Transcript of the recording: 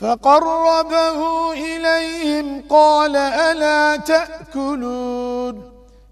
فقربه إليهم قال ألا تأكلون